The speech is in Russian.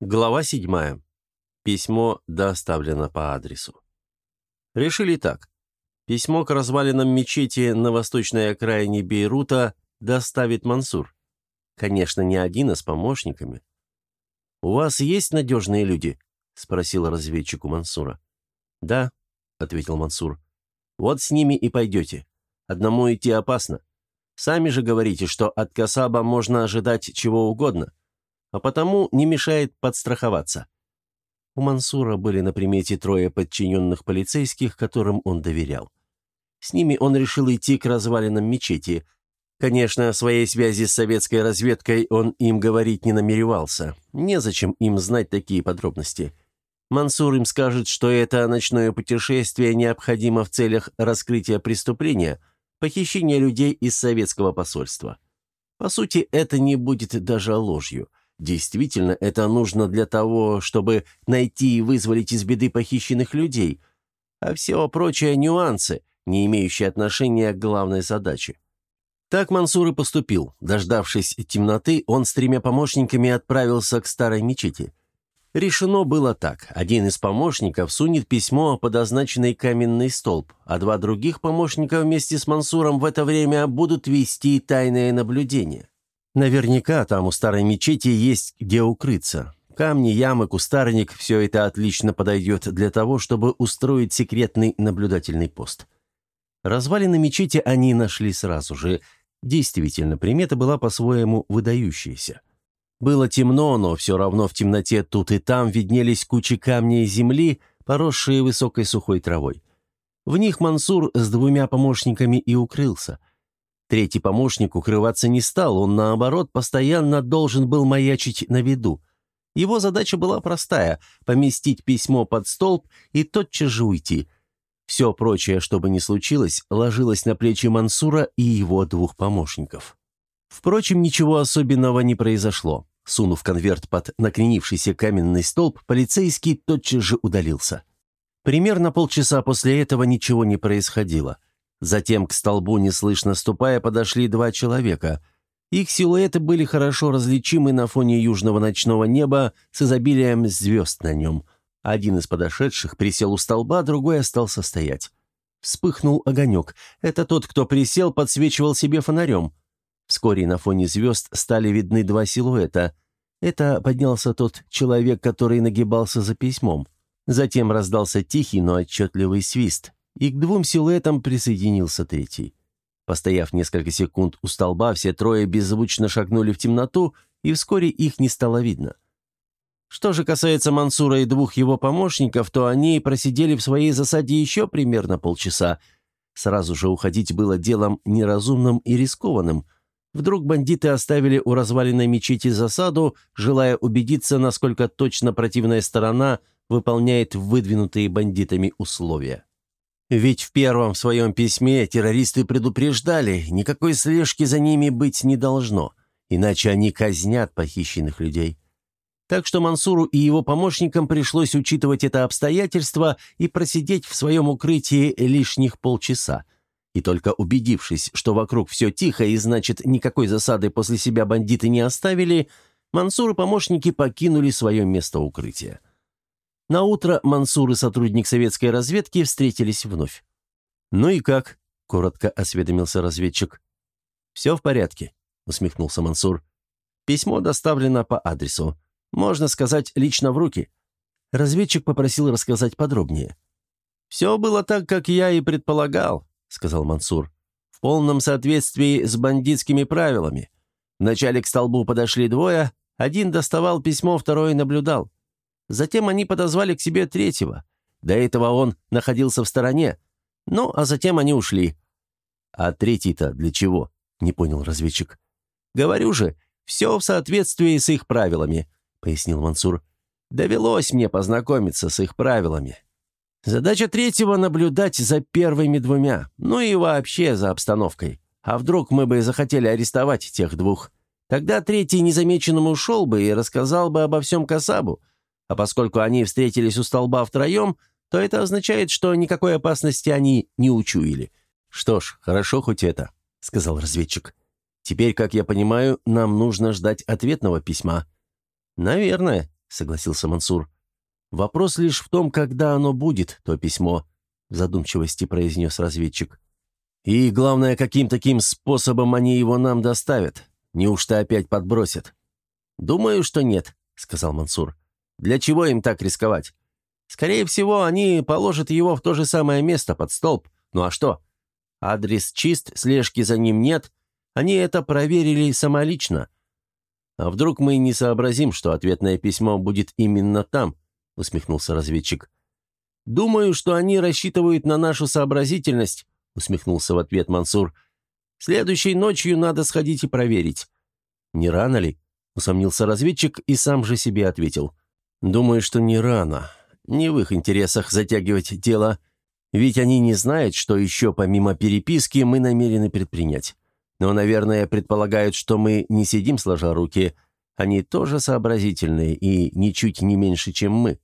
Глава 7. Письмо доставлено по адресу. Решили так. Письмо к развалинам мечети на восточной окраине Бейрута доставит Мансур. Конечно, не один, а с помощниками. «У вас есть надежные люди?» — спросил разведчик у Мансура. «Да», — ответил Мансур. «Вот с ними и пойдете. Одному идти опасно. Сами же говорите, что от Касаба можно ожидать чего угодно а потому не мешает подстраховаться. У Мансура были на примете трое подчиненных полицейских, которым он доверял. С ними он решил идти к развалинам мечети. Конечно, о своей связи с советской разведкой он им говорить не намеревался. Незачем им знать такие подробности. Мансур им скажет, что это ночное путешествие необходимо в целях раскрытия преступления, похищения людей из советского посольства. По сути, это не будет даже ложью. Действительно, это нужно для того, чтобы найти и вызволить из беды похищенных людей, а все прочее – нюансы, не имеющие отношения к главной задаче. Так Мансур и поступил. Дождавшись темноты, он с тремя помощниками отправился к старой мечети. Решено было так. Один из помощников сунет письмо под означенный каменный столб, а два других помощника вместе с Мансуром в это время будут вести тайное наблюдение. Наверняка там у старой мечети есть где укрыться. Камни, ямы, кустарник – все это отлично подойдет для того, чтобы устроить секретный наблюдательный пост. Развалины мечети они нашли сразу же. Действительно, примета была по-своему выдающаяся. Было темно, но все равно в темноте тут и там виднелись кучи камней и земли, поросшие высокой сухой травой. В них Мансур с двумя помощниками и укрылся – Третий помощник укрываться не стал, он, наоборот, постоянно должен был маячить на виду. Его задача была простая – поместить письмо под столб и тотчас же уйти. Все прочее, что бы ни случилось, ложилось на плечи Мансура и его двух помощников. Впрочем, ничего особенного не произошло. Сунув конверт под накренившийся каменный столб, полицейский тотчас же удалился. Примерно полчаса после этого ничего не происходило – Затем к столбу, неслышно ступая, подошли два человека. Их силуэты были хорошо различимы на фоне южного ночного неба с изобилием звезд на нем. Один из подошедших присел у столба, другой остался стоять. Вспыхнул огонек. Это тот, кто присел, подсвечивал себе фонарем. Вскоре на фоне звезд стали видны два силуэта. Это поднялся тот человек, который нагибался за письмом. Затем раздался тихий, но отчетливый свист и к двум силуэтам присоединился третий. Постояв несколько секунд у столба, все трое беззвучно шагнули в темноту, и вскоре их не стало видно. Что же касается Мансура и двух его помощников, то они просидели в своей засаде еще примерно полчаса. Сразу же уходить было делом неразумным и рискованным. Вдруг бандиты оставили у разваленной мечети засаду, желая убедиться, насколько точно противная сторона выполняет выдвинутые бандитами условия. Ведь в первом своем письме террористы предупреждали, никакой слежки за ними быть не должно, иначе они казнят похищенных людей. Так что Мансуру и его помощникам пришлось учитывать это обстоятельство и просидеть в своем укрытии лишних полчаса. И только убедившись, что вокруг все тихо и значит никакой засады после себя бандиты не оставили, Мансур и помощники покинули свое место укрытия. На утро Мансур и сотрудник советской разведки встретились вновь. «Ну и как?» – коротко осведомился разведчик. «Все в порядке», – усмехнулся Мансур. «Письмо доставлено по адресу. Можно сказать, лично в руки». Разведчик попросил рассказать подробнее. «Все было так, как я и предполагал», — сказал Мансур. «В полном соответствии с бандитскими правилами. Вначале к столбу подошли двое, один доставал письмо, второй наблюдал. Затем они подозвали к себе третьего. До этого он находился в стороне. Ну, а затем они ушли. «А третий-то для чего?» — не понял разведчик. «Говорю же, все в соответствии с их правилами», — пояснил Мансур. «Довелось мне познакомиться с их правилами. Задача третьего — наблюдать за первыми двумя, ну и вообще за обстановкой. А вдруг мы бы захотели арестовать тех двух? Тогда третий незамеченным ушел бы и рассказал бы обо всем Касабу, а поскольку они встретились у столба втроем, то это означает, что никакой опасности они не учуяли. «Что ж, хорошо хоть это», — сказал разведчик. «Теперь, как я понимаю, нам нужно ждать ответного письма». «Наверное», — согласился Мансур. «Вопрос лишь в том, когда оно будет, то письмо», — в задумчивости произнес разведчик. «И, главное, каким таким способом они его нам доставят? Неужто опять подбросят?» «Думаю, что нет», — сказал Мансур. «Для чего им так рисковать? Скорее всего, они положат его в то же самое место, под столб. Ну а что? Адрес чист, слежки за ним нет. Они это проверили самолично. А вдруг мы не сообразим, что ответное письмо будет именно там?» — усмехнулся разведчик. «Думаю, что они рассчитывают на нашу сообразительность», — усмехнулся в ответ Мансур. «Следующей ночью надо сходить и проверить». «Не рано ли?» — усомнился разведчик и сам же себе ответил. «Думаю, что не рано. Не в их интересах затягивать дело, ведь они не знают, что еще помимо переписки мы намерены предпринять. Но, наверное, предполагают, что мы не сидим сложа руки. Они тоже сообразительные и ничуть не меньше, чем мы.